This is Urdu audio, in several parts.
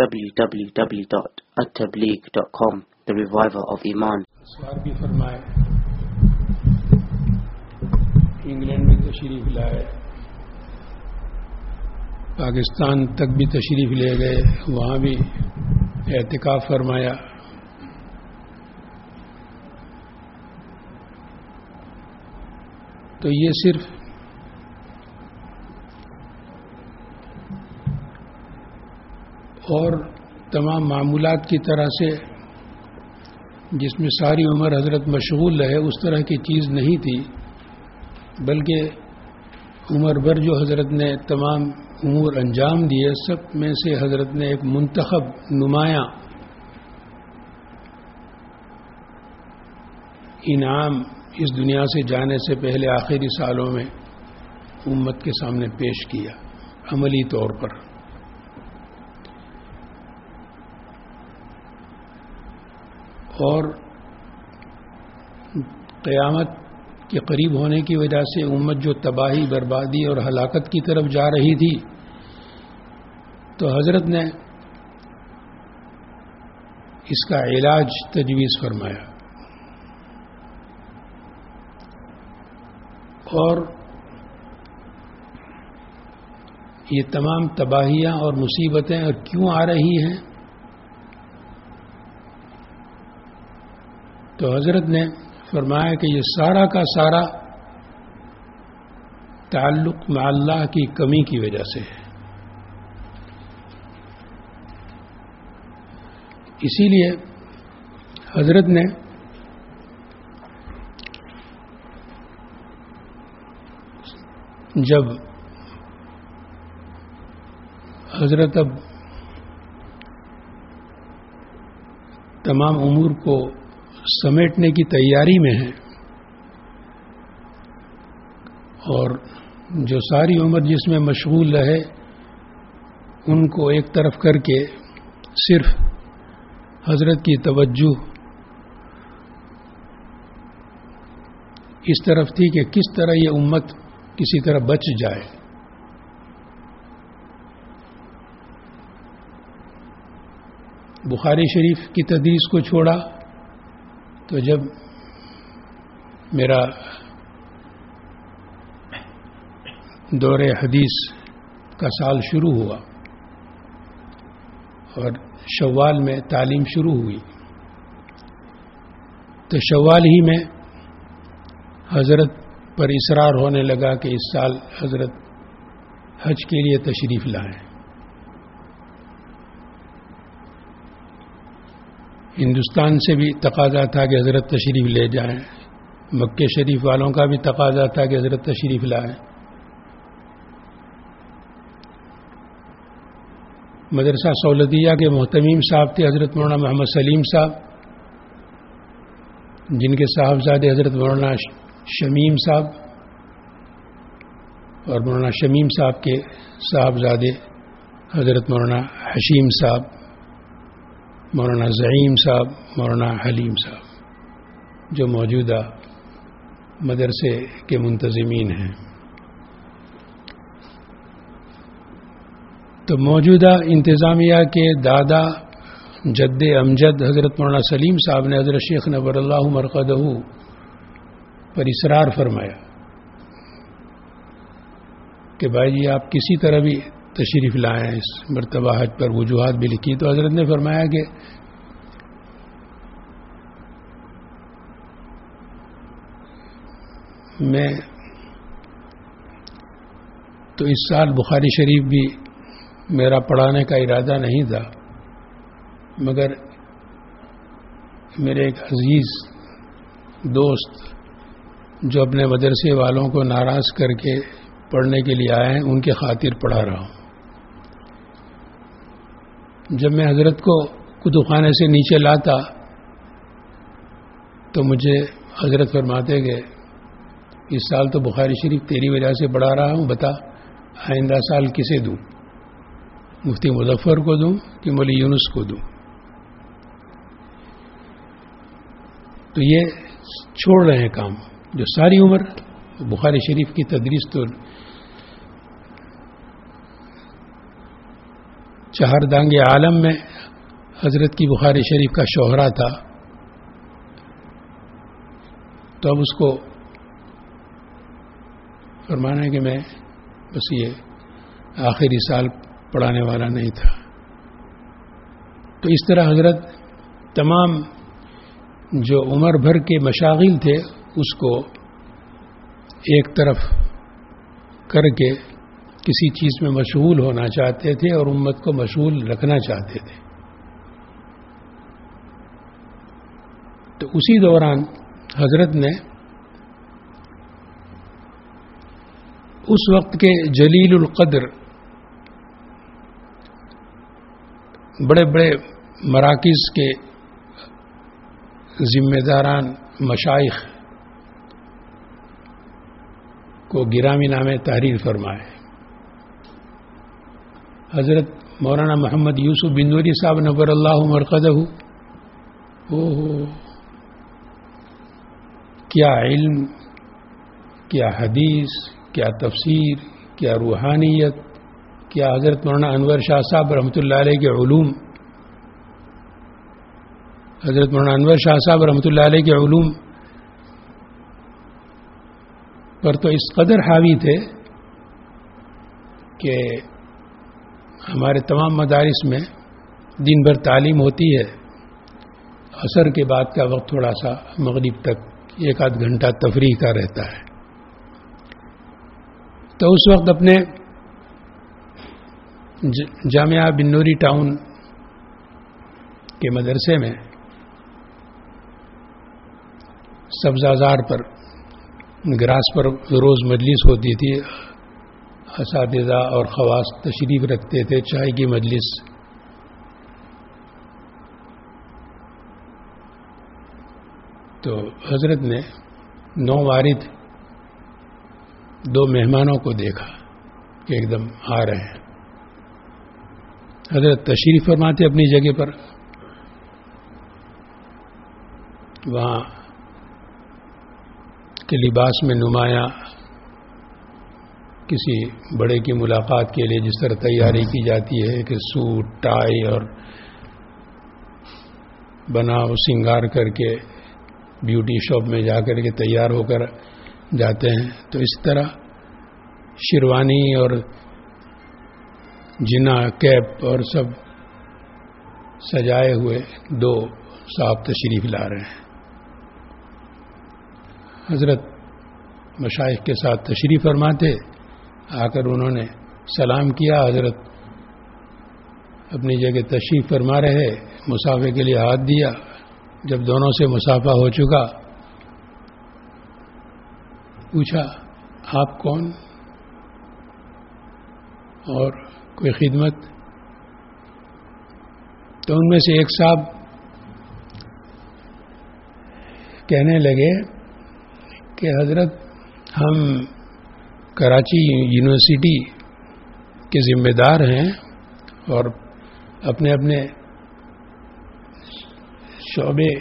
www.attableek.com The Reviver of Iman. سوار بھی فرمائے، انگلینڈ میں تشریف لائے، پاکستان تک بھی تشریف لے گئے، وہاں بھی احتکاف فرمایا۔ تو یہ صرف اور تمام معمولات کی طرح سے جس میں ساری عمر حضرت مشغول رہے، اس طرح کی چیز نہیں تھی، بلکہ عمر بھر جو حضرت نے تمام امور انجام دیے، سب میں سے حضرت نے ایک منتخب نمایاں انعام اس دنیا سے جانے سے پہلے آخری سالوں میں امت کے سامنے پیش کیا، عملی طور پر۔ اور قیامت کے قریب ہونے کی وجہ سے امت جو تباہی، بربادی اور ہلاکت کی طرف جا رہی تھی، تو حضرت نے اس کا علاج تجویز فرمایا۔ اور یہ تمام تباہیاں اور مصیبتیں اور کیوں آ رہی ہیں؟ تو حضرت نے فرمایا کہ یہ سارا کا سارا تعلق مع اللہ کی کمی کی وجہ سے ہے۔ اسی لیے حضرت نے جب حضرت اب تمام امور کو سمیٹنے کی تیاری میں ہے اور جو ساری عمر جس میں مشغول رہے، ان کو ایک طرف کر کے صرف حضرت کی توجہ اس طرف تھی کہ کس طرح یہ امت کسی طرح بچ جائے۔ بخاری شریف کی تدریس کو چھوڑا۔ تو جب میرا دور حدیث کا سال شروع ہوا اور شوال میں تعلیم شروع ہوئی، تو شوال ہی میں حضرت پر اصرار ہونے لگا کہ اس سال حضرت حج کے لیے تشریف لائیں۔ ہندوستان سے بھی تقاضا تھا کہ حضرت تشریف لے جائیں۔ مکہ شریف والوں کا بھی تقاضا تھا کہ حضرت تشریف لائیں۔ مدرسہ سولدیہ کے محتمیم صاحب تھے، حضرت مولانا محمد سلیم صاحب، جن کے صاحبزادے حضرت مولانا شمیم صاحب اور مولانا شمیم صاحب کے صاحبزادے حضرت مولانا حشیم صاحب۔ مولانا ضعیم صاحب، مولانا حلیم صاحب، جو موجودہ مدرسے کے منتظمین ہیں۔ تو موجودہ انتظامیہ کے دادا جد امجد حضرت مولانا سلیم صاحب نے حضرت شیخ نبر اللہ مرقدہ پر اصرار فرمایا کہ بھائی جی آپ کسی طرح بھی تشریف لائیں اس مرتبہ حج پر وجوہات بھی لکھی تو حضرت نے فرمایا کہ میں تو اس سال بخاری شریف بھی میرا پڑھانے کا ارادہ نہیں تھا، مگر میرے ایک عزیز دوست جو اپنے مدرسے والوں کو ناراض کر کے پڑھنے کے لیے آئے ہیں، ان کے خاطر پڑھا رہا ہوں۔ جب میں حضرت کو کتب خانے سے نیچے لاتا تو مجھے حضرت فرماتے کہ اس سال تو بخاری شریف تیری وجہ سے پڑھا رہا ہوں، بتا، آئندہ سال کسے دوں؟ مفتی مظفر کو دوں کہ مولی یونس کو دوں؟ تو یہ چھوڑ رہے ہیں کام، جو ساری عمر بخاری شریف کی تدریس تو چہار دانگ عالم میں حضرت کی بخاری شریف کا شوہرا تھا۔ تو اب اس کو فرمانا ہے کہ میں بس یہ آخری سال پڑھانے والا نہیں تھا۔ تو اس طرح حضرت تمام جو عمر بھر کے مشاغل تھے اس کو ایک طرف کر کے کسی چیز میں مشغول ہونا چاہتے تھے اور امت کو مشغول رکھنا چاہتے تھے۔ تو اسی دوران حضرت نے اس وقت کے جلیل القدر بڑے بڑے مراکز کے ذمہ داران مشائق کو گرامی نامے تحریر فرمائے۔ حضرت مولانا محمد یوسف بندوری صاحب نبر اللہ مرکز ہو کیا علم، کیا حدیث، کیا تفسیر، کیا روحانیت، کیا حضرت مولانا انور شاہ صاحب رحمۃ اللہ علیہ کے علوم؟ حضرت مولانا انور شاہ صاحب رحمۃ اللہ علیہ کے علوم پر تو اس قدر حاوی تھے کہ ہمارے تمام مدارس میں دن بھر تعلیم ہوتی ہے، عصر کے بعد کا وقت تھوڑا سا مغرب تک ایک آدھ گھنٹہ تفریح کا رہتا ہے۔ تو اس وقت اپنے جامعہ بنوری ٹاؤن کے مدرسے میں سبزازار پر، گراس پر روز مجلس ہوتی تھی۔ اساتذہ اور خواص تشریف رکھتے تھے چائے کی مجلس۔ تو حضرت نے نو وارد دو مہمانوں کو دیکھا کہ ایک دم آ رہے ہیں۔ حضرت تشریف فرماتے اپنی جگہ پر۔ وہاں کے لباس میں نمایاں کسی بڑے کی ملاقات کے لیے جس طرح تیاری کی جاتی ہے کہ سوٹ، ٹائی اور بنا سنگار کر کے بیوٹی شاپ میں جا کر کے تیار ہو کر جاتے ہیں۔ تو اس طرح شیروانی اور جنا، کیپ اور سب سجائے ہوئے دو صاحب تشریف لا رہے ہیں۔ حضرت مشائق کے ساتھ تشریف فرماتے آ کر انہوں نے سلام کیا، حضرت اپنی جگہ تشریف فرما رہے، مسافے کے لیے ہاتھ دیا۔ جب دونوں سے مسافہ ہو چکا، پوچھا، آپ کون؟ اور کوئی خدمت؟ تو ان میں سے ایک صاحب کہنے لگے کہ حضرت، ہم کراچی یونیورسٹی کے ذمہ دار ہیں اور اپنے اپنے شعبے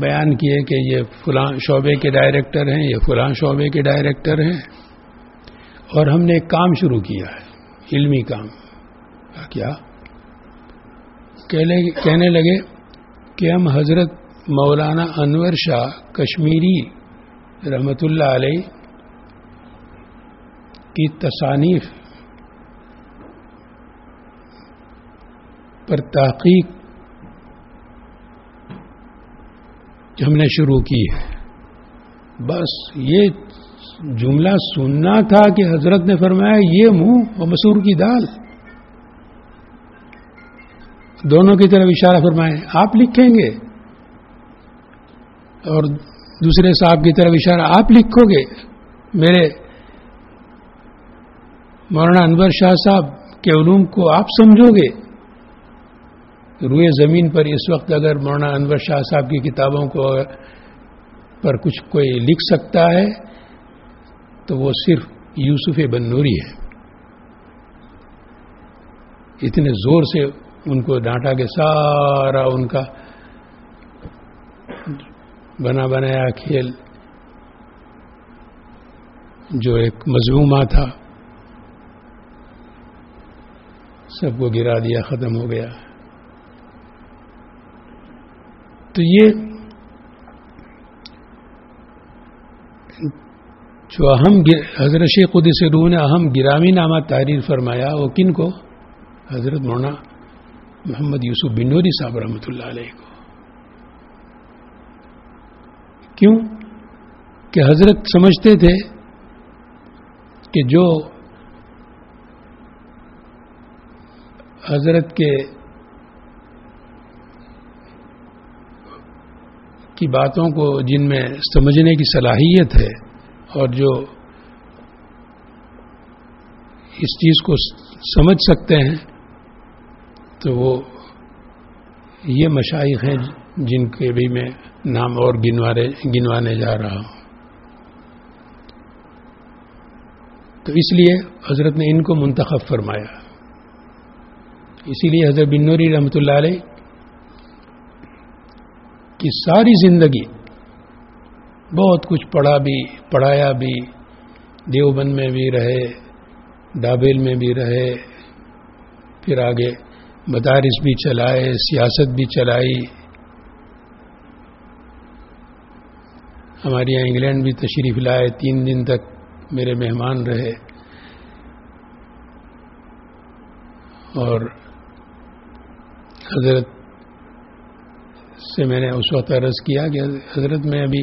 بیان کیے کہ یہ فلاں شعبے کے ڈائریکٹر ہیں، یہ فلاں شعبے کے ڈائریکٹر ہیں۔ اور ہم نے ایک کام شروع کیا ہے، علمی کام۔ کیا؟ کہنے لگے کہ ہم حضرت مولانا انور شاہ کشمیری رحمت اللہ علیہ کی تصانیف پر تحقیق ہم نے شروع کی ہے۔ بس یہ جملہ سننا تھا کہ حضرت نے فرمایا یہ منہ اور مسور کی دال۔ دونوں کی طرف اشارہ فرمائے۔ آپ لکھیں گے اور دوسرے صاحب کی طرف اشارہ۔ آپ لکھو گے۔ میرے مولانا انور شاہ صاحب کے علوم کو آپ سمجھو گے روئے زمین پر اس وقت اگر مولانا انور شاہ صاحب کی کتابوں کو پر کچھ کوئی لکھ سکتا ہے تو وہ صرف یوسف بن نوری ہے۔ اتنے زور سے ان کو ڈانٹا کہ سارا ان کا بنا بنایا کھیل جو ایک مظلومہ تھا۔ سب کو گرا دیا، ختم ہو گیا۔ تو یہ جو اہم حضرت شیخ قدس روح نے اہم گرامی نامہ تحریر فرمایا، وہ کن کو؟ حضرت مولانا محمد یوسف بنوری صاحب رحمۃ اللہ علیہ کو۔ کیوں؟ کہ حضرت سمجھتے تھے کہ جو حضرت کے کی باتوں کو جن میں سمجھنے کی صلاحیت ہے اور جو اس چیز کو سمجھ سکتے ہیں، تو وہ یہ مشائق ہیں جن کے بھی میں نام اور گنوارے، گنوانے جا رہا ہوں۔ تو اس لیے حضرت نے ان کو منتخب فرمایا۔ اسی لیے حضرت بن نوری رحمۃ اللہ علیہ کی ساری زندگی بہت کچھ پڑھا بھی، پڑھایا بھی، دیوبند میں بھی رہے ڈابیل میں بھی رہے، پھر آگے مدارس بھی چلائے، سیاست بھی چلائی۔ ہمارے یہاں انگلینڈ بھی تشریف لائے، تین دن تک میرے مہمان رہے۔ اور حضرت سے میں نے اس وقت عرض کیا کہ حضرت میں ابھی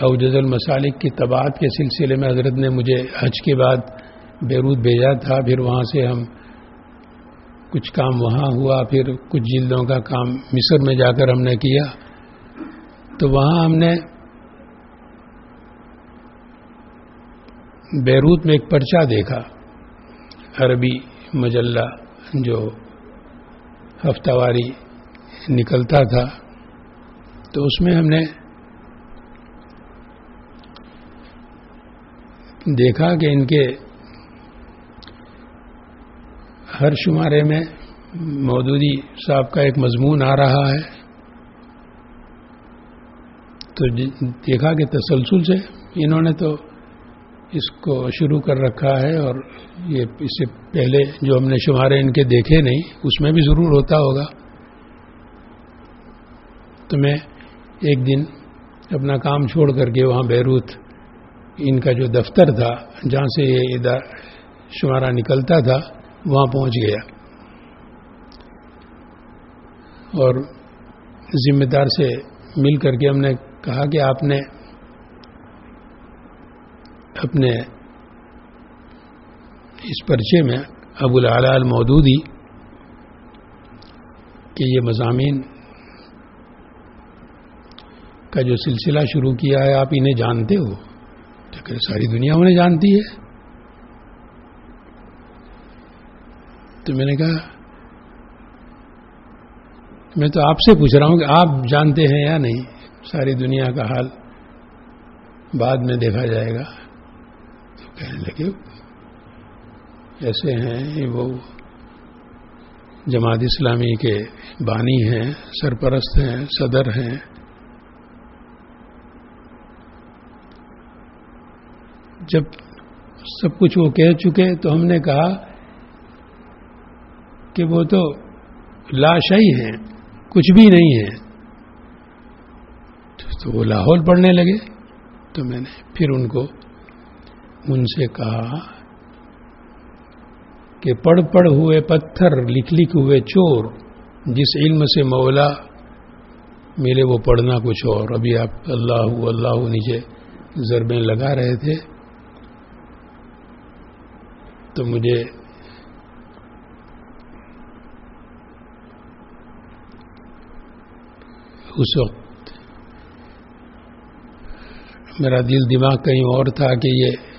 اوجز المسالک کی تباعت کے سلسلے میں حضرت نے مجھے حج کے بعد بیروت بھیجا تھا، پھر وہاں سے ہم کچھ کام وہاں ہوا، پھر کچھ جلدوں کا کام مصر میں جا کر ہم نے کیا۔ تو وہاں ہم نے بیروت میں ایک پرچہ دیکھا، عربی مجلہ جو ہفتہ واری نکلتا تھا، تو اس میں ہم نے دیکھا کہ ان کے ہر شمارے میں مودودی صاحب کا ایک مضمون آ رہا ہے۔ تو دیکھا کہ تسلسل سے انہوں نے تو اس کو شروع کر رکھا ہے اور یہ اس سے پہلے جو ہم نے شمارے ان کے دیکھے نہیں، اس میں بھی ضرور ہوتا ہوگا۔ تو میں ایک دن اپنا کام چھوڑ کر کے وہاں بیروت، ان کا جو دفتر تھا، جہاں سے یہ شمارہ نکلتا تھا، وہاں پہنچ گیا۔ اور ذمہ دار سے مل کر کے ہم نے کہا کہ آپ نے اپنے اس پرچے میں ابو العلا المودودی کہ یہ مضامین کا جو سلسلہ شروع کیا ہے، آپ انہیں جانتے ہو۔ کہ ساری دنیا انہیں جانتی ہے۔ تو میں نے کہا، میں تو آپ سے پوچھ رہا ہوں کہ آپ جانتے ہیں یا نہیں؟ ساری دنیا کا حال بعد میں دیکھا جائے گا۔ کہنے لگے ایسے ہیں وہ جماعت اسلامی کے بانی ہیں، سرپرست ہیں، صدر ہیں۔ جب سب کچھ وہ کہہ چکے تو ہم نے کہا کہ وہ تو لاشائی ہیں، کچھ بھی نہیں ہے تو وہ لاہور پڑھنے لگے تو میں نے پھر ان کو ان سے کہا کہ پڑھ پڑھ ہوئے پتھر، لکھ لکھ ہوئے چور، جس علم سے مولا ملے وہ پڑھنا کچھ اور۔ ابھی آپ اللہ اللہ نیچے ضربیں لگا رہے تھے۔ تو مجھے اس وقت میرا دل دماغ کہیں اور تھا کہ یہ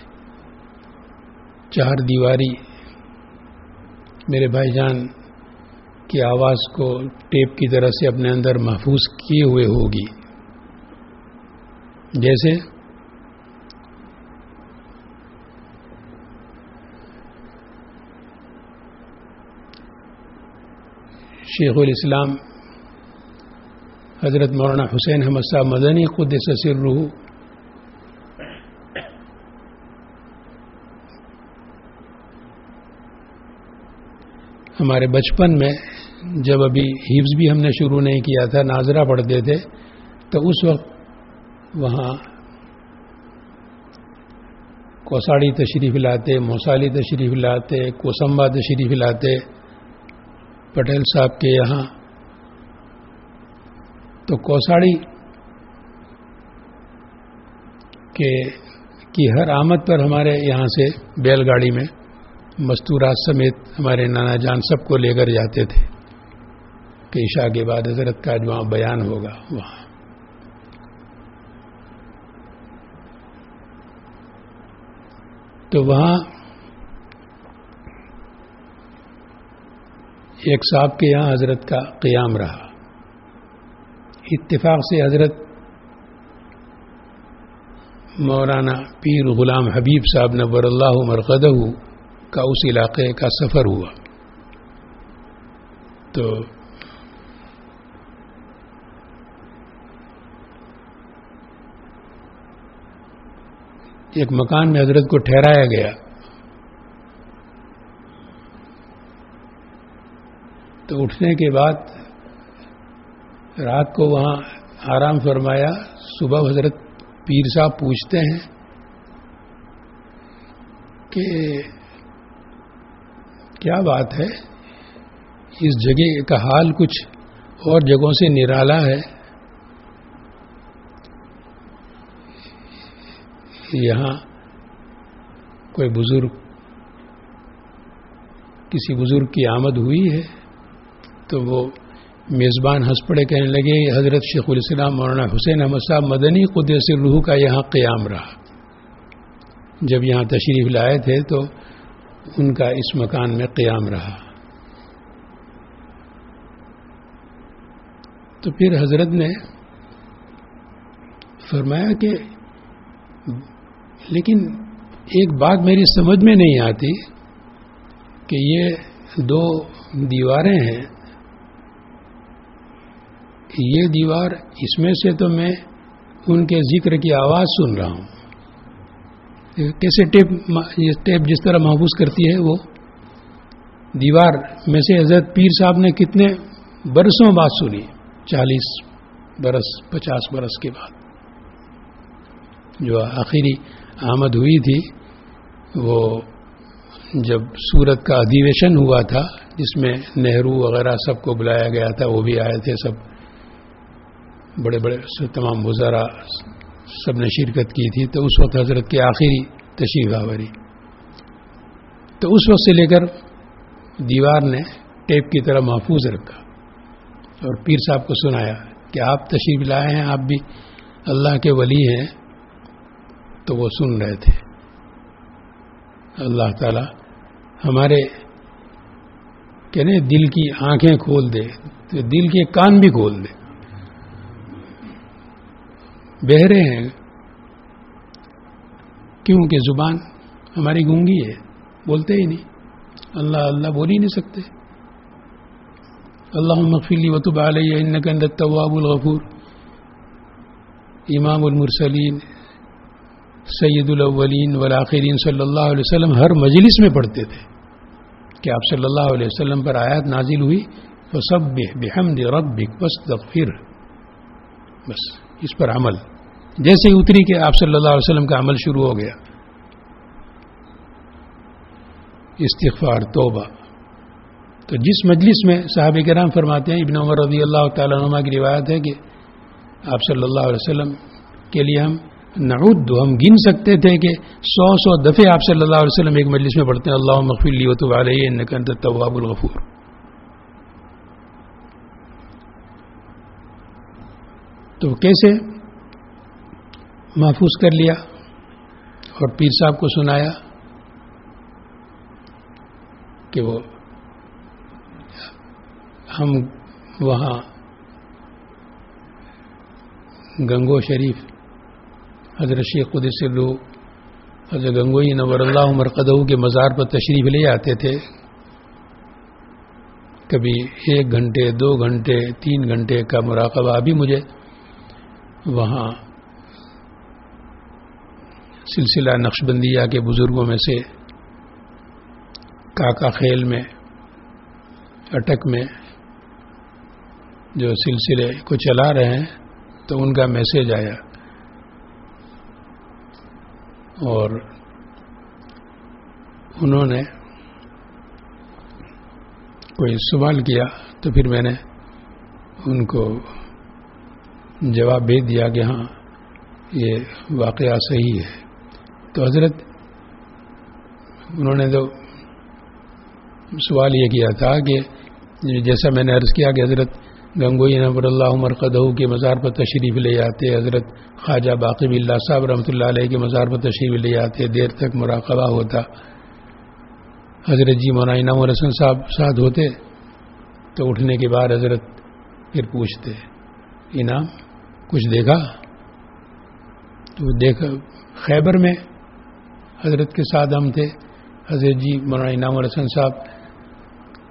چار دیواری میرے بھائی جان کی آواز کو ٹیپ کی طرح سے اپنے اندر محفوظ کیے ہوئے ہوگی۔ جیسے شیخ الاسلام حضرت مولانا حسین احمد صاحب مدنی خود سسر روح ہمارے بچپن میں جب ابھی حفظ بھی ہم نے شروع نہیں کیا تھا، ناظرہ پڑھتے تھے، تو اس وقت وہاں کوساڑی تشریف لاتے، موسالی تشریف لاتے، کوسمبا تشریف لاتے۔ پٹیل صاحب کے یہاں۔ تو کوساڑی کے کی ہر آمد پر ہمارے یہاں سے بیل گاڑی میں مستورات سمیت ہمارے نانا جان سب کو لے کر جاتے تھے۔ کہ عشاء کے بعد حضرت کا جو وہاں بیان ہوگا۔ وہاں۔ تو وہاں ایک صاحب کے یہاں حضرت کا قیام رہا۔ اتفاق سے حضرت مولانا پیر غلام حبیب صاحب نبر اللہ مرقدہ کا اس علاقے کا سفر ہوا۔ تو ایک مکان میں حضرت کو ٹھہرایا گیا۔ تو اٹھنے کے بعد رات کو وہاں آرام فرمایا۔ صبح حضرت پیر صاحب پوچھتے ہیں کہ کیا بات ہے؟ اس جگہ کا حال کچھ اور جگہوں سے نرالا ہے۔ یہاں کوئی بزرگ، کسی بزرگ کی آمد ہوئی ہے تو وہ میزبان ہنس پڑے کہنے لگے، حضرت شیخ الاسلام مولانا حسین احمد صاحب، مدنی قدس روح کا یہاں قیام رہا۔ جب یہاں تشریف لائے تھے تو ان کا اس مکان میں قیام رہا۔ تو پھر حضرت نے فرمایا کہ لیکن ایک بات میری سمجھ میں نہیں آتی کہ یہ دو دیواریں ہیں۔ یہ دیوار اس میں سے تو میں ان کے ذکر کی آواز سن رہا ہوں۔ کیسے ٹیپ یہ ٹیپ جس طرح محفوظ کرتی ہے وہ؟ دیوار میں سے حضرت پیر صاحب نے کتنے برسوں بعد سنی؟ چالیس برس، پچاس برس کے بعد۔ جو آخری آمد ہوئی تھی، وہ جب سورت کا ادھیویشن ہوا تھا، جس میں نہرو وغیرہ سب کو بلایا گیا تھا، وہ بھی آئے تھے سب۔ بڑے بڑے تمام وزراء سب نے شرکت کی تھی، تو اس وقت حضرت کی آخری تشریف آوری۔ تو اس وقت سے لے کر دیوار نے ٹیپ کی طرح محفوظ رکھا۔ اور پیر صاحب کو سنایا کہ آپ تشریف لائے ہیں، آپ بھی اللہ کے ولی ہیں۔ تو وہ سن رہے تھے۔ اللہ تعالی ہمارے کہنے دل کی آنکھیں کھول دے، تو دل کے کان بھی کھول دے۔ بہرے ہیں۔ کیونکہ زبان ہماری گونگی ہے، بولتے ہی نہیں۔ اللہ اللہ بول ہی نہیں سکتے۔ اللہ مغفلی وطب علیہ انکند التواب الغفور۔ امام المرسلین، سید الاولین والآخرین صلی اللہ علیہ وسلم ہر مجلس میں پڑھتے تھے کہ آپ صلی اللہ علیہ وسلم پر آیات نازل ہوئی۔ تو سب بحمد ربک واستغفر۔ بس، اس پر عمل۔ جیسے ہی اتری کہ آپ صلی اللہ علیہ وسلم کا عمل شروع ہو گیا۔ استغفار، توبہ۔ تو جس مجلس میں صحابہ کرام فرماتے ہیں، ابن عمر رضی اللہ تعالیٰ عنہ کی روایت ہے کہ آپ صلی اللہ علیہ وسلم کے لیے ہم نعود، ہم گن سکتے تھے کہ سو سو دفعے آپ صلی اللہ علیہ وسلم ایک مجلس میں پڑھتے ہیں اللہ مغفلی وطب علیہ نکنت طواب الغفور۔ تو کیسے؟ محفوظ کر لیا اور پیر صاحب کو سنایا کہ وہ ہم وہاں گنگو شریف، حضرت شیخ قدس سلو حضرت گنگوئی نور اللہ عمر کے مزار پر تشریف لے آتے تھے۔ کبھی ایک گھنٹے، دو گھنٹے، تین گھنٹے کا مراقبہ ابھی مجھے وہاں سلسلہ نقش بندیہ کے بزرگوں میں سے، کاکا خیل میں، اٹک میں جو سلسلے کو چلا رہے ہیں، تو ان کا میسج آیا۔ اور انہوں نے کوئی سوال کیا تو پھر میں نے ان کو جواب بھیج دیا کہ ہاں یہ واقعہ صحیح ہے۔ تو حضرت انہوں نے تو سوال یہ کیا تھا کہ جیسا میں نے عرض کیا کہ حضرت گنگوئی نبر اللہ عمر کے مزار پر تشریف لے جاتے حضرت خواجہ باقی اللہ صاحب رحمۃ اللہ علیہ کے مزار پر تشریف لے جاتے دیر تک مراقبہ ہوتا۔ حضرت جی مولانا انعام الحسن صاحب ساتھ ہوتے تو اٹھنے کے بعد حضرت پھر پوچھتے، انعام کچھ دیکھا؟ تو دیکھا، خیبر میں حضرت کے ساتھ ہم تھے۔ حضرت جی مولانا انعام الحسن صاحب،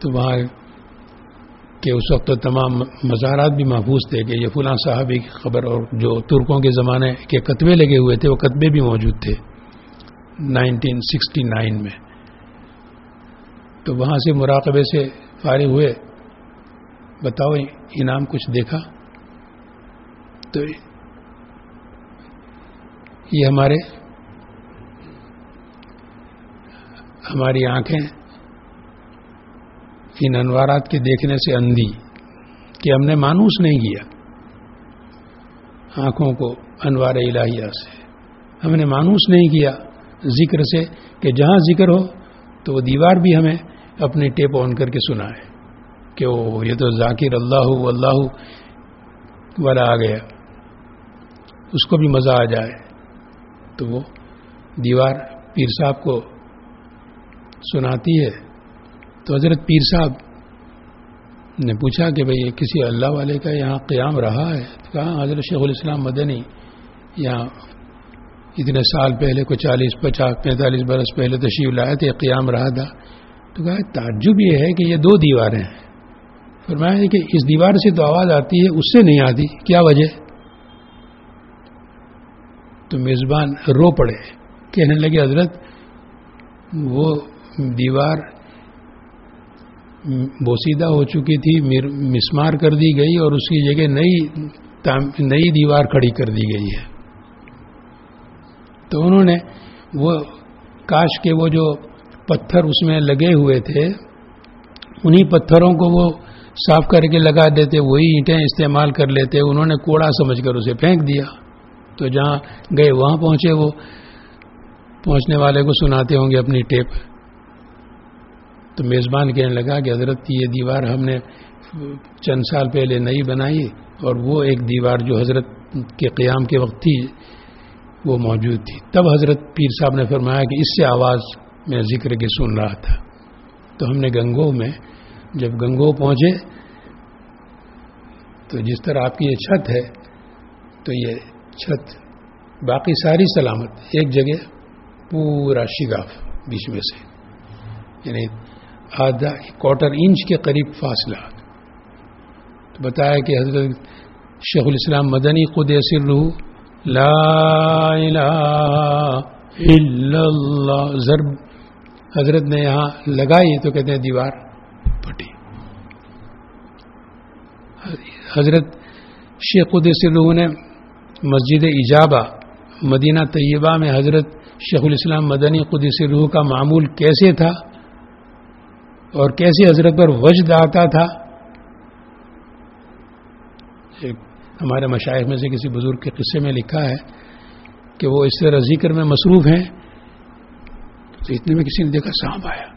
تو وہاں کہ اس وقت تو تمام مزارات بھی محفوظ تھے کہ یہ فلاں صاحبی کی خبر اور جو ترکوں کے زمانے کے کتبے لگے ہوئے تھے، وہ کتبے بھی موجود تھے۔ نائنٹین سکسٹی نائن میں۔ تو وہاں سے مراقبے سے فارغ ہوئے۔ بتاؤ انعام کچھ دیکھا؟ تو یہ ہمارے ہماری آنکھیں ان انوارات کے دیکھنے سے اندھی کہ ہم نے مانوس نہیں کیا۔ آنکھوں کو انوار الہیہ سے۔ ہم نے مانوس نہیں کیا ذکر سے کہ جہاں ذکر ہو تو وہ دیوار بھی ہمیں اپنی ٹیپ آن کر کے سنا ہے کہ وہ یہ تو ذاکر اللہ اللہ والا آ گیا۔ اس کو بھی مزہ آ جائے تو وہ دیوار پیر صاحب کو سناتی ہے، تو حضرت پیر صاحب نے پوچھا کہ بھئی کسی اللہ والے کا یہاں قیام رہا ہے؟ کہا ہاں، حضرت شیخ الاسلام مدنی یہاں اتنے سال پہلے کو چالیس، پچاس، پینتالیس برس پہلے تشریف لائے تھے، قیام رہا تھا۔ تو کہا تعجب یہ ہے کہ یہ دو دیواریں ہیں۔ فرمایا کہ اس دیوار سے تو آواز آتی ہے، اس سے نہیں آتی، کیا وجہ؟ تو میزبان رو پڑے، کہنے لگے، حضرت، وہ دیوار بوسیدہ ہو چکی تھی مسمار کر دی گئی اور اس کی جگہ نئی نئی دیوار کھڑی کر دی گئی ہے۔ تو انہوں نے وہ کاش کے وہ جو پتھر اس میں لگے ہوئے تھے، انہی پتھروں کو وہ صاف کر کے لگا دیتے، وہی اینٹیں استعمال کر لیتے، انہوں نے کوڑا سمجھ کر اسے پھینک دیا۔ تو جہاں گئے وہاں پہنچے، وہ پہنچنے والے کو سناتے ہوں گے اپنی ٹیپ۔ تو میزبان کہنے لگا کہ حضرت یہ دیوار ہم نے چند سال پہلے نئی بنائی اور وہ ایک دیوار جو حضرت کے قیام کے وقت تھی، وہ موجود تھی۔ تب حضرت پیر صاحب نے فرمایا کہ اس سے آواز میں ذکر کے سن رہا تھا۔ تو ہم نے گنگو میں جب گنگو پہنچے، تو جس طرح آپ کی یہ چھت ہے، تو یہ چھت باقی ساری سلامت، ایک جگہ پورا شگاف بیچ میں سے۔ یعنی آدھا کوارٹر انچ کے قریب فاصلہ۔ تو بتایا کہ حضرت شیخ الاسلام مدنی خود سر لا الہ الا اللہ، ضرب حضرت نے یہاں لگائی تو کہتے ہیں دیوار پھٹی۔ حضرت شیخ سر نے مسجد ایجابہ مدینہ طیبہ میں حضرت شیخ الاسلام مدنی قدس روح کا معمول کیسے تھا؟ اور کیسے حضرت پر وجد آتا تھا؟ ایک ہمارے مشاعر میں سے کسی بزرگ کے قصے میں لکھا ہے کہ وہ اس طرح ذکر میں مصروف ہیں تو اتنے میں کسی نے دیکھا سانپ آیا۔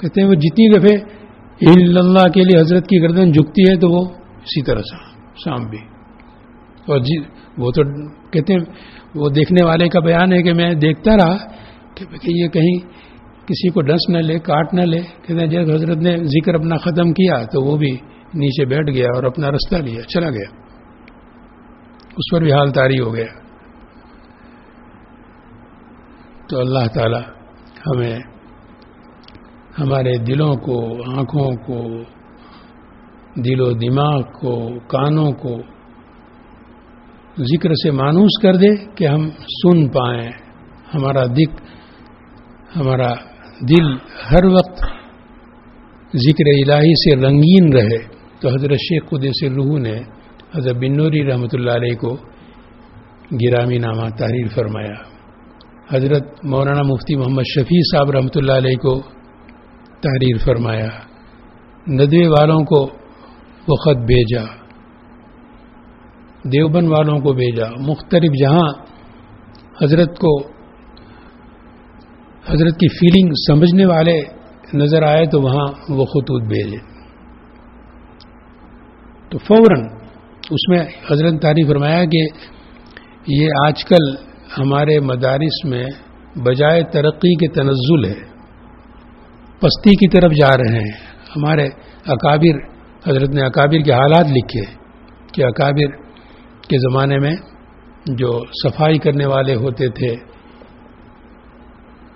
کہتے ہیں وہ جتنی دفعہ اللہ کے لیے حضرت کی گردن جھکتی ہے تو وہ اسی طرح سانپ بھی۔ اور جی وہ تو کہتے ہیں وہ دیکھنے والے کا بیان ہے کہ میں دیکھتا رہا کہ یہ کہیں کسی کو ڈس نہ لے، کاٹ نہ لے، کہتے ہیں جب حضرت نے ذکر اپنا ختم کیا تو وہ بھی نیچے بیٹھ گیا اور اپنا رستہ لیا، چلا گیا۔ اس پر بھی حال تاری ہو گیا۔ تو اللہ تعالی ہمیں ہمارے دلوں کو، آنکھوں کو، دل و دماغ کو، کانوں کو ذکر سے مانوس کر دے کہ ہم سن پائیں۔ ہمارا دکھ، ہمارا دل ہر وقت ذکر الہی سے رنگین رہے تو حضرت شیخ قدس روح نے حضرت بنوری رحمۃ اللہ علیہ کو گرامی نامہ تحریر فرمایا۔ حضرت مولانا مفتی محمد شفیع صاحب رحمۃ اللہ علیہ کو تحریر فرمایا۔ ندوے والوں کو وہ خط بھیجا۔ دیوبند والوں کو بھیجا۔ مختلف جہاں حضرت کو حضرت کی فیلنگ سمجھنے والے نظر آئے تو وہاں وہ خطوط بھیجے۔ تو فوراً اس میں حضرت تعریف فرمایا کہ یہ آج کل ہمارے مدارس میں بجائے ترقی کے تنزل ہے۔ پستی کی طرف جا رہے ہیں۔ ہمارے اکابر، حضرت نے اکابر کے حالات لکھے کہ اکابر کے زمانے میں جو صفائی کرنے والے ہوتے تھے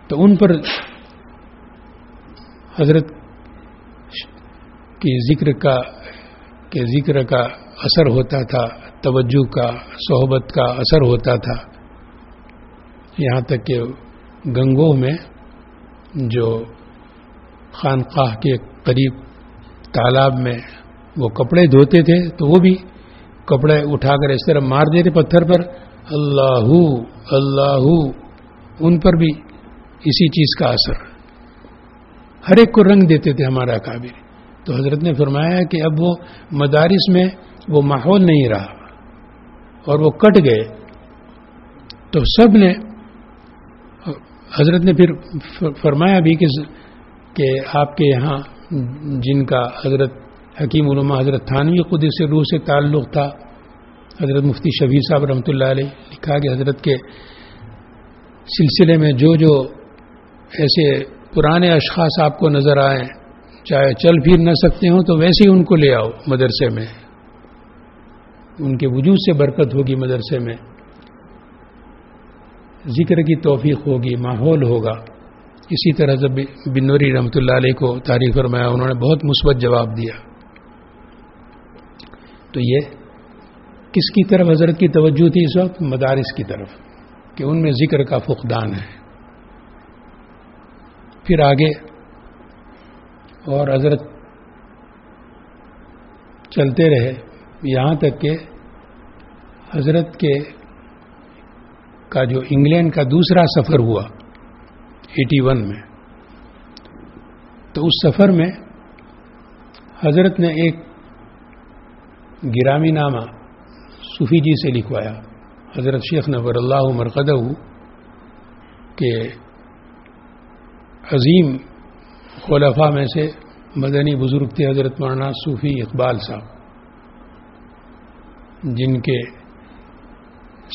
تو ان پر حضرت کی ذکر کا کے ذکر کا اثر ہوتا تھا، توجہ کا، صحبت کا اثر ہوتا تھا۔ یہاں تک کہ گنگو میں جو خانقاہ کے قریب تالاب میں وہ کپڑے دھوتے تھے تو وہ بھی کپڑے اٹھا کر اس طرح مار دیتے پتھر پر۔ اللہ اللہ ان پر بھی اسی چیز کا اثر۔ ہر ایک کو رنگ دیتے تھے ہمارا کابر تو حضرت نے فرمایا کہ اب وہ مدارس میں وہ ماحول نہیں رہا اور وہ کٹ گئے۔ تو سب نے حضرت نے پھر فرمایا بھی کہ آپ کے یہاں جن کا حضرت حکیم علماء حضرت تھانوی خود سے روح سے تعلق تھا، حضرت مفتی شبیر صاحب رحمۃ اللہ علیہ لکھا کہ حضرت کے سلسلے میں جو جو ایسے پرانے اشخاص آپ کو نظر آئیں چاہے چل پھر نہ سکتے ہوں، تو ویسے ہی ان کو لے آؤ مدرسے میں۔ ان کے وجود سے برکت ہوگی مدرسے میں۔ ذکر کی توفیق ہوگی، ماحول ہوگا۔ اسی طرح سے بنوری رحمۃ اللہ علیہ کو تاریخ فرمایا، انہوں نے بہت مثبت جواب دیا۔ تو یہ کس کی طرف حضرت کی توجہ تھی اس وقت؟ مدارس کی طرف، کہ ان میں ذکر کا فقدان ہے۔ پھر آگے اور حضرت چلتے رہے۔ یہاں تک کہ حضرت کے کا جو انگلینڈ کا دوسرا سفر ہوا ایٹی ون میں۔ تو اس سفر میں حضرت نے ایک گرامی نامہ صوفی جی سے لکھوایا۔ حضرت شیخ نبر اللہ مرقدہ کہ عظیم خلفاء میں سے مدنی بزرگ تھے حضرت مولانا صوفی اقبال صاحب، جن کے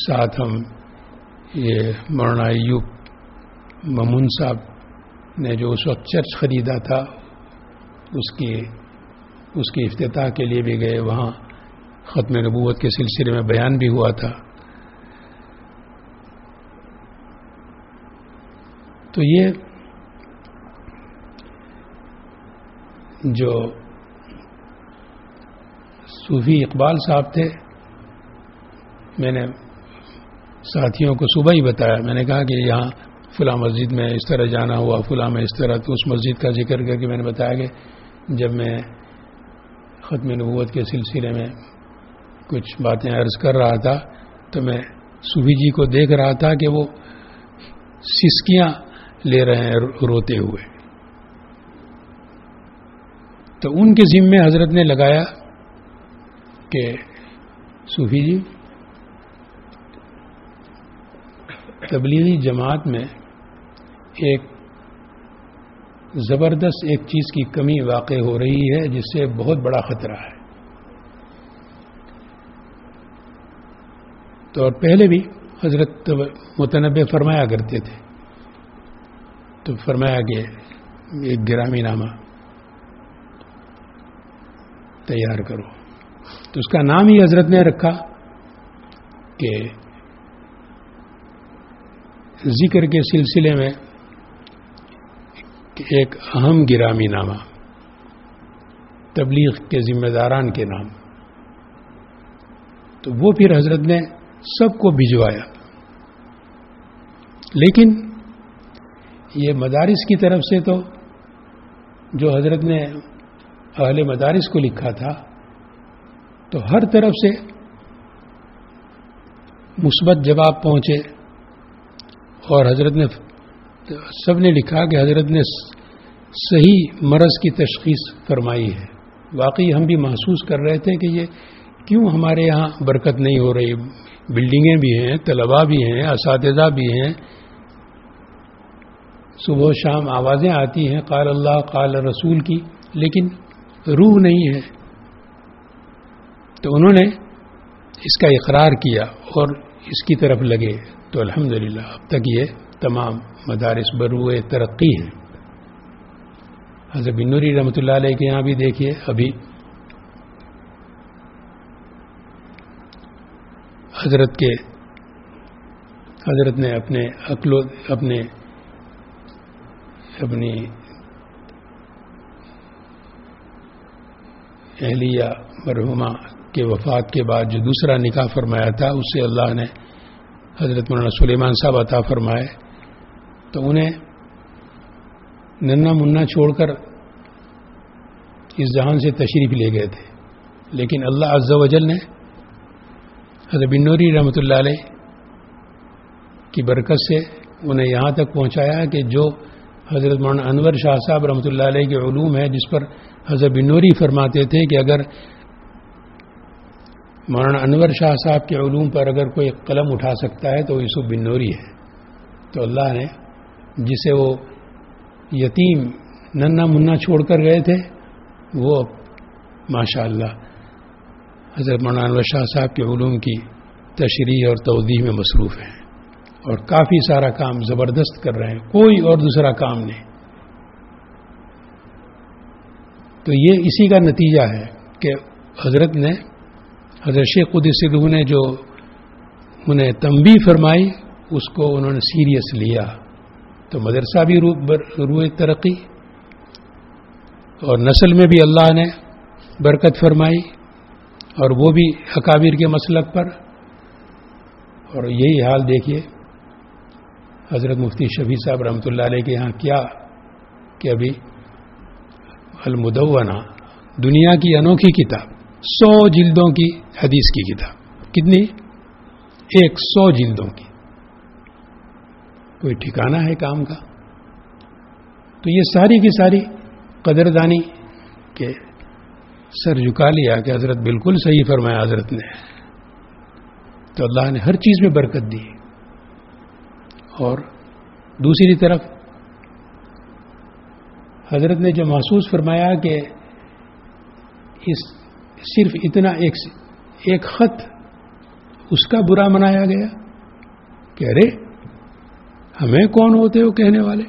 ساتھ ہم یہ مولانا ایوب ممون صاحب نے جو اس وقت چرچ خریدا تھا، اس کی اس کی افتتاح کے لیے بھی گئے، وہاں ختم نبوت کے سلسلے میں بیان بھی ہوا تھا۔ تو یہ جو صوفی اقبال صاحب تھے، میں نے ساتھیوں کو صبح ہی بتایا۔ میں نے کہا کہ یہاں فلاں مسجد میں اس طرح جانا ہوا، فلاں میں اس طرح، تو اس مسجد کا ذکر کر کے میں نے بتایا کہ جب میں ختم نبوت کے سلسلے میں کچھ باتیں عرض کر رہا تھا، تو میں صوفی جی کو دیکھ رہا تھا کہ وہ سسکیاں لے رہے ہیں روتے ہوئے۔ تو ان کے ذمے حضرت نے لگایا کہ صوفی جی تبلیغی جماعت میں ایک زبردست ایک چیز کی کمی واقع ہو رہی ہے، جس سے بہت بڑا خطرہ ہے۔ تو اور پہلے بھی حضرت متنوع فرمایا کرتے تھے۔ تو فرمایا کہ ایک گرامی نامہ۔ تیار کرو۔ تو اس کا نام ہی حضرت نے رکھا کہ ذکر کے سلسلے میں ایک اہم گرامی نامہ، تبلیغ کے ذمہ داران کے نام۔ تو وہ پھر حضرت نے سب کو بھجوایا۔ لیکن یہ مدارس کی طرف سے تو جو حضرت نے اہل مدارس کو لکھا تھا، تو ہر طرف سے مثبت جواب پہنچے اور حضرت نے، سب نے لکھا کہ حضرت نے صحیح مرض کی تشخیص فرمائی ہے۔ واقعی ہم بھی محسوس کر رہے تھے کہ یہ کیوں ہمارے یہاں برکت نہیں ہو رہی۔ بلڈنگیں بھی ہیں طلبا بھی ہیں، اساتذہ بھی ہیں۔ صبح و شام آوازیں آتی ہیں، قال اللہ، قال رسول کی، لیکن روح نہیں ہے۔ تو انہوں نے اس کا اقرار کیا اور اس کی طرف لگے۔ تو الحمدللہ، اب تک یہ تمام مدارس بروئے ترقی ہیں۔ حضرت بنوری رحمۃ اللہ علیہ کے یہاں بھی دیکھیے، ابھی حضرت کے حضرت نے اپنے اکلو اپنے اپنی اہلیہ مرحومہ کے وفات کے بعد جو دوسرا نکاح فرمایا تھا، اس سے اللہ نے حضرت مولانا سلیمان صاحب عطا فرمائے۔ تو انہیں ننا منا چھوڑ کر اس جہان سے تشریف لے گئے تھے۔ لیکن اللہ عز و جل نے حضرت بنوری رحمۃ اللہ علیہ کی برکت سے انہیں یہاں تک پہنچایا کہ جو حضرت مولانا انور شاہ صاحب رحمۃ اللہ علیہ کے علوم ہے جس پر حضرت بنوری فرماتے تھے کہ اگر مولانا انور شاہ صاحب کے علوم پر اگر کوئی قلم اٹھا سکتا ہے تو وہ یوسف بنوری ہے۔ تو اللہ نے جسے وہ یتیم ننا منا چھوڑ کر گئے تھے، وہ ماشاء اللہ حضرت مولانا انور شاہ صاحب کے علوم کی تشریح اور توضیح میں مصروف ہیں اور کافی سارا کام زبردست کر رہے ہیں، کوئی اور دوسرا کام نہیں۔ تو یہ اسی کا نتیجہ ہے کہ حضرت نے حضرت شیخ قدس روح نے جو انہیں تنبی فرمائی، اس کو انہوں نے سیریس لیا۔ تو مدرسہ بھی روح ترقی، اور نسل میں بھی اللہ نے برکت فرمائی، اور وہ بھی اکابر کے مسلک پر۔ اور یہی حال دیکھیے، حضرت مفتی شفیع صاحب رحمۃ اللہ علیہ کے یہاں کیا کہ ابھی المدونہ، دنیا کی انوکھی کتاب، سو جلدوں کی حدیث کی کتاب۔ کتنی؟ ایک سو جلدوں کی۔ کوئی ٹھکانا ہے کام کا؟ تو یہ ساری کی ساری قدردانی کے سر جھکا لیا کہ حضرت بالکل صحیح فرمایا حضرت نے۔ تو اللہ نے ہر چیز میں برکت دی۔ اور دوسری طرف حضرت نے جو محسوس فرمایا کہ اس صرف اتنا ایک ایک خط اس کا برا منایا گیا کہ ارے، ہمیں کون ہوتے ہو کہنے والے؟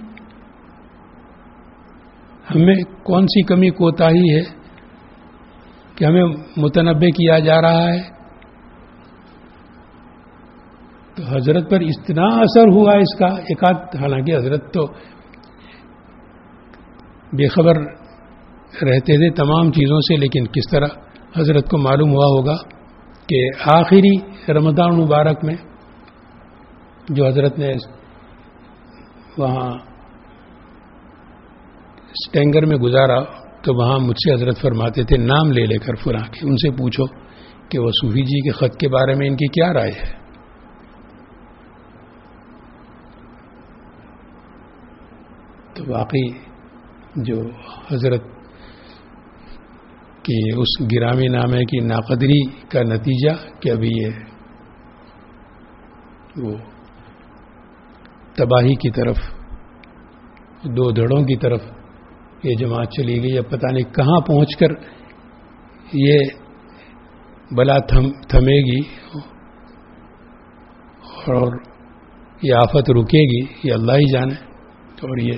ہمیں کون سی کمی کوتا ہی ہے کہ ہمیں متنوع کیا جا رہا ہے؟ تو حضرت پر اتنا اثر ہوا اس کا، ایک حالانکہ حضرت تو بے خبر رہتے تھے تمام چیزوں سے، لیکن کس طرح حضرت کو معلوم ہوا ہوگا کہ آخری رمضان مبارک میں جو حضرت نے وہاں اسٹینگر میں گزارا، تو وہاں مجھ سے حضرت فرماتے تھے، نام لے لے کر فراں کے، ان سے پوچھو کہ وہ صوفی جی کے خط کے بارے میں ان کی کیا رائے ہے۔ تو واقعی جو حضرت کہ اس گرامی نامے کی ناقدری کا نتیجہ کہ ابھی یہ وہ تباہی کی طرف، دو دھڑوں کی طرف یہ جماعت چلی گئی۔ اب پتہ نہیں کہاں پہنچ کر یہ بلا تھم، تھمے گی اور یہ آفت رکے گی، یہ اللہ ہی جانے۔ اور یہ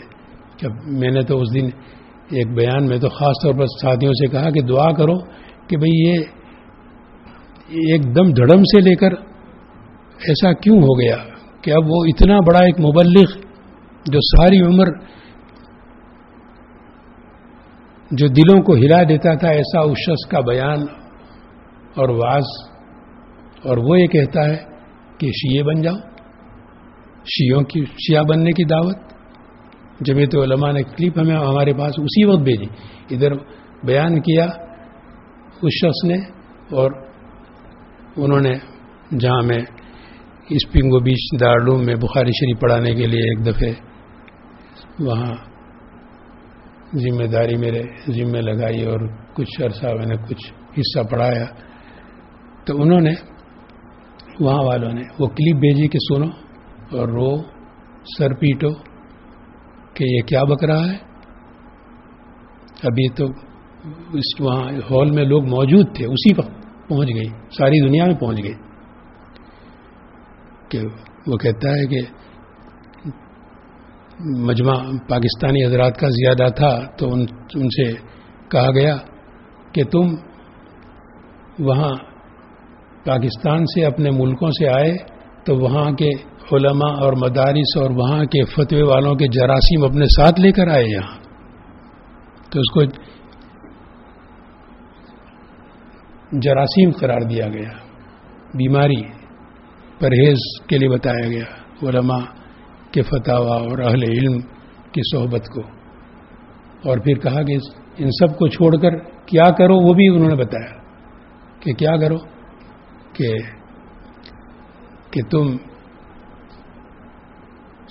جب میں نے تو اس دن ایک بیان میں تو خاص طور پر ساتھیوں سے کہا کہ دعا کرو کہ بھئی یہ ایک دم دھڑم سے لے کر ایسا کیوں ہو گیا کہ اب وہ اتنا بڑا ایک مبلغ جو ساری عمر جو دلوں کو ہلا دیتا تھا، ایسا اس شخص کا بیان اور واز اور وہ یہ کہتا ہے کہ شیعہ بن جاؤ، شیعوں کی، شیعہ بننے کی دعوت جمیت علماء نے کلپ ہمیں ہمارے پاس اسی وقت بھیجی۔ ادھر بیان کیا، اس شخص نے اور انہوں نے جہاں میں اسپنگو بیچ دارالعلوم میں بخاری شریف پڑھانے کے لیے ایک دفعہ وہاں ذمہ داری میرے ذمہ لگائی اور کچھ عرصہ میں نے کچھ حصہ پڑھایا۔ تو انہوں نے، وہاں والوں نے وہ کلپ بھیجی کہ سنو اور رو، سر پیٹو۔ کہ یہ کیا بک رہا ہے؟ ابھی تو اس وہاں ہال میں لوگ موجود تھے، اسی وقت پہنچ گئی، ساری دنیا میں پہنچ گئی۔ کہ وہ کہتا ہے کہ مجمع پاکستانی حضرات کا زیادہ تھا، تو ان ان سے کہا گیا کہ تم وہاں پاکستان سے اپنے ملکوں سے آئے، تو وہاں کے علماء اور مدارس اور وہاں کے فتوے والوں کے جراثیم اپنے ساتھ لے کر آئے یہاں۔ تو اس کو جراثیم قرار دیا گیا۔ بیماری پرہیز کے لیے بتایا گیا۔ علماء کے فتح اور اہل علم کی صحبت کو۔ اور پھر کہا کہ ان سب کو چھوڑ کر کیا کرو وہ بھی انہوں نے بتایا کہ کیا کرو کہ کہ تم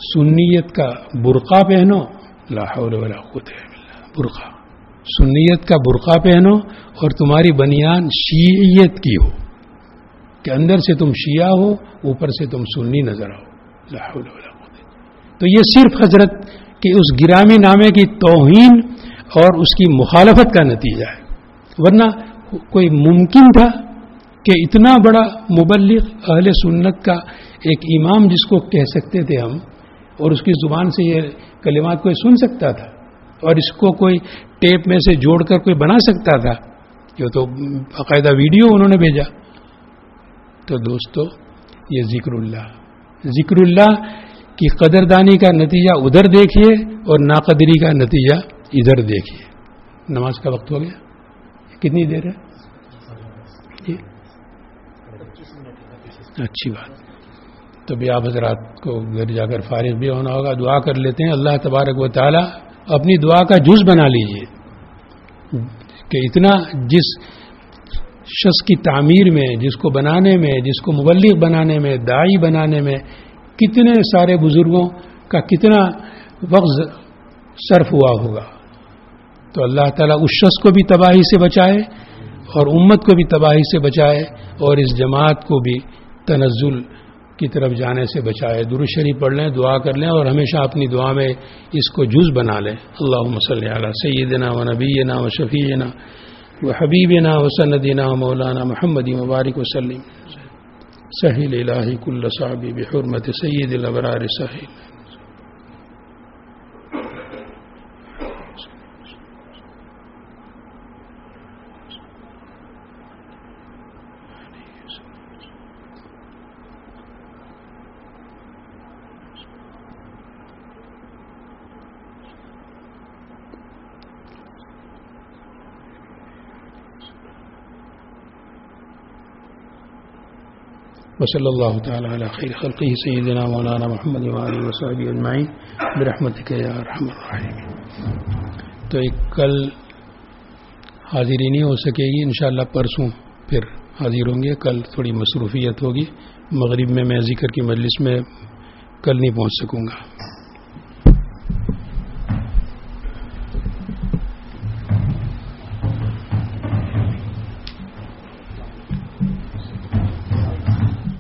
سنیت کا برقع پہنو، لا حول ولا قوت الا برقع۔ سنیت کا برقع پہنو اور تمہاری بنیان شیعیت کی ہو، کہ اندر سے تم شیعہ ہو، اوپر سے تم سنی نظر آؤ، لا حول ولا قوت تو یہ صرف حضرت کہ اس گرامی نامے کی توہین اور اس کی مخالفت کا نتیجہ ہے۔ ورنہ کوئی ممکن تھا کہ اتنا بڑا مبلغ اہل سنت کا ایک امام جس کو کہہ سکتے تھے ہم اور اس کی زبان سے یہ کلمات کوئی سن سکتا تھا اور اس کو کوئی ٹیپ میں سے جوڑ کر کوئی بنا سکتا تھا یہ تو باقاعدہ ویڈیو انہوں نے بھیجا۔ تو دوستو، یہ ذکر اللہ۔ ذکر اللہ کی قدردانی کا نتیجہ ادھر دیکھیے اور ناقدری کا نتیجہ ادھر دیکھیے۔ نماز کا وقت ہو گیا۔ کتنی دیر ہے؟ جی اچھی بات۔ تو بھی آپ حضرات کو گھر جا کر فارغ بھی ہونا ہوگا، دعا کر لیتے ہیں۔ اللہ تبارک و تعالی اپنی دعا کا جز بنا لیجیے۔ کہ اتنا جس شخص کی تعمیر میں، جس کو بنانے میں، جس کو مبلغ بنانے میں دائی بنانے میں کتنے سارے بزرگوں کا کتنا وقت صرف ہوا ہوگا۔ تو اللہ تعالیٰ اس شخص کو بھی تباہی سے بچائے اور امت کو بھی تباہی سے بچائے اور اس جماعت کو بھی تنزل کی طرف جانے سے بچائے درو شریف پڑھ لیں، دعا کر لیں اور ہمیشہ اپنی دعا میں اس کو جز بنا لیں۔ اللہ مسلی علیہ سیدنا و نبینا و شفیعنا و حبیبنا و سندینہ و مولانا محمد مبارک وسلم سہیل الہی کل صحابی بحرمت سید الابرار سہیل۔ وصلی اللہ تعالی علی خیر خلقی سیدنا مولانا محمد وآلہ وصحبہ اجمعین برحمتک یا ارحم الراحمین تو ایک کل حاضری نہیں ہو سکے گی، انشاءاللہ پرسوں پھر حاضر ہوں گے۔ کل تھوڑی مصروفیت ہوگی۔ مغرب میں میں ذکر کی مجلس میں کل نہیں پہنچ سکوں گا۔